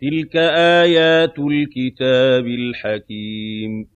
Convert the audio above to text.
تِلْكَ آيَاتُ الْكِتَابِ الْحَكِيمِ